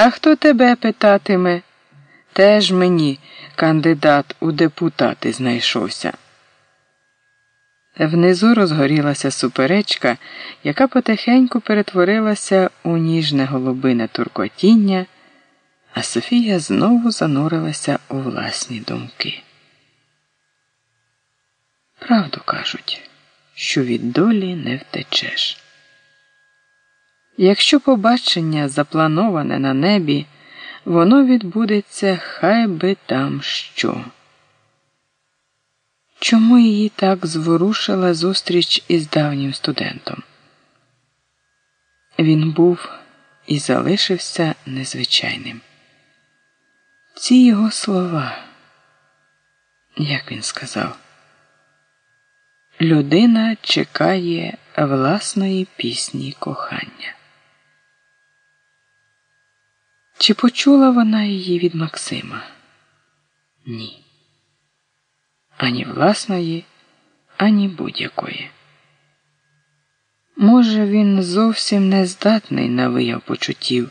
А хто тебе питатиме? Теж мені кандидат у депутати знайшовся. Внизу розгорілася суперечка, яка потихеньку перетворилася у ніжне голубине туркотіння, а Софія знову занурилася у власні думки. Правду кажуть, що від долі не втечеш. Якщо побачення заплановане на небі, воно відбудеться хай би там що. Чому її так зворушила зустріч із давнім студентом? Він був і залишився незвичайним. Ці його слова, як він сказав, людина чекає власної пісні кохання. Чи почула вона її від Максима? Ні. Ані власної, ані будь-якої. Може, він зовсім не здатний на вияв почуттів,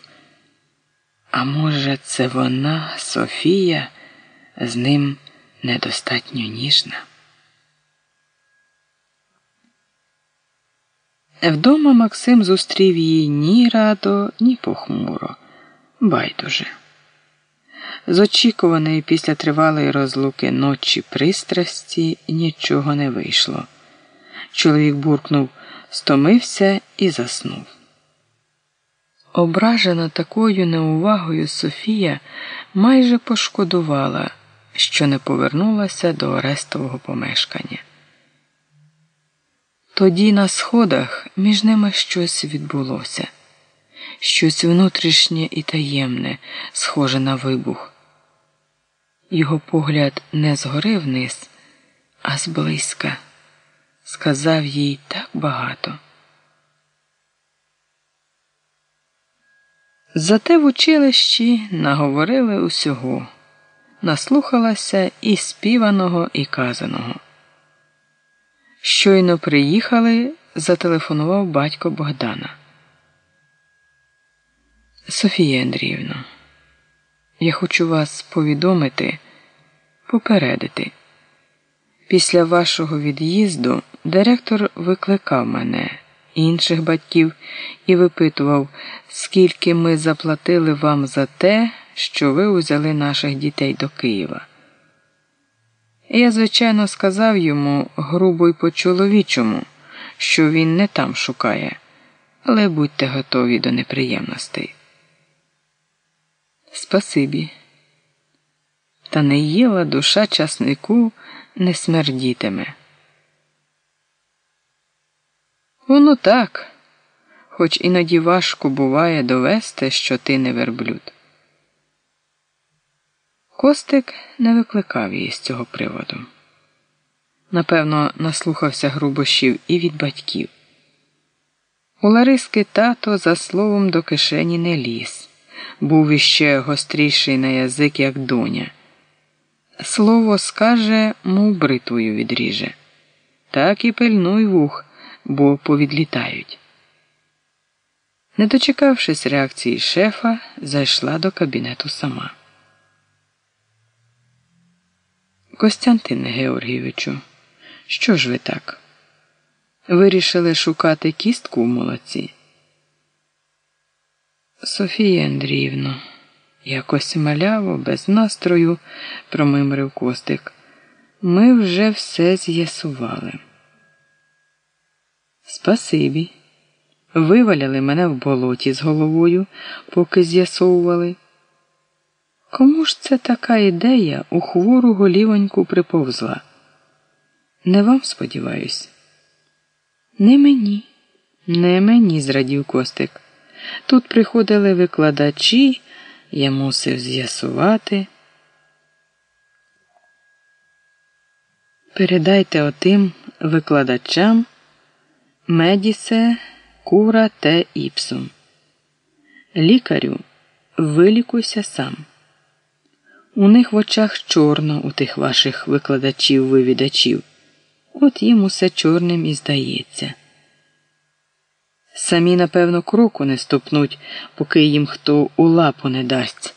а може, це вона, Софія, з ним недостатньо ніжна. Вдома Максим зустрів її ні радо, ні похмуро байдуже. З очікуваної після тривалої розлуки ночі пристрасті нічого не вийшло. Чоловік буркнув, стомився і заснув. Ображена такою неувагою Софія майже пошкодувала, що не повернулася до арестового помешкання. Тоді на сходах між ними щось відбулося щось внутрішнє і таємне, схоже на вибух. Його погляд не згори вниз, а зблизька, сказав їй так багато. Зате в училищі наговорили усього, наслухалася і співаного, і казаного. Щойно приїхали, зателефонував батько Богдана. Софія Андріївна, я хочу вас повідомити, попередити. Після вашого від'їзду директор викликав мене, інших батьків, і випитував, скільки ми заплатили вам за те, що ви узяли наших дітей до Києва. Я, звичайно, сказав йому грубо й по чоловічому, що він не там шукає, але будьте готові до неприємностей. Спасибі. Та не їла душа часнику не смердітиме. Воно так, хоч іноді важко буває довести, що ти не верблюд. Костик не викликав її з цього приводу. Напевно, наслухався грубощів і від батьків. У Лариски тато за словом до кишені не ліз був іще гостріший на язик, як доня. Слово скаже, мов бритвою відріже. Так і пильнуй вух, бо повідлітають. Не дочекавшись реакції шефа, зайшла до кабінету сама. Костянтине Георгійовичу, що ж ви так? Вирішили шукати кістку в молоці? Софія Андріївна, якось маляво, без настрою, промимрив Костик. Ми вже все з'ясували. Спасибі. Виваляли мене в болоті з головою, поки з'ясовували. Кому ж це така ідея у хвору голівоньку приповзла? Не вам сподіваюсь? Не мені, не мені, зрадів Костик. Тут приходили викладачі, я мусив з'ясувати. Передайте отим викладачам медісе кура те іпсум. Лікарю, вилікуйся сам. У них в очах чорно у тих ваших викладачів-вивідачів. От їм усе чорним і здається. Самі, напевно, кроку не ступнуть, поки їм хто у лапу не дасть.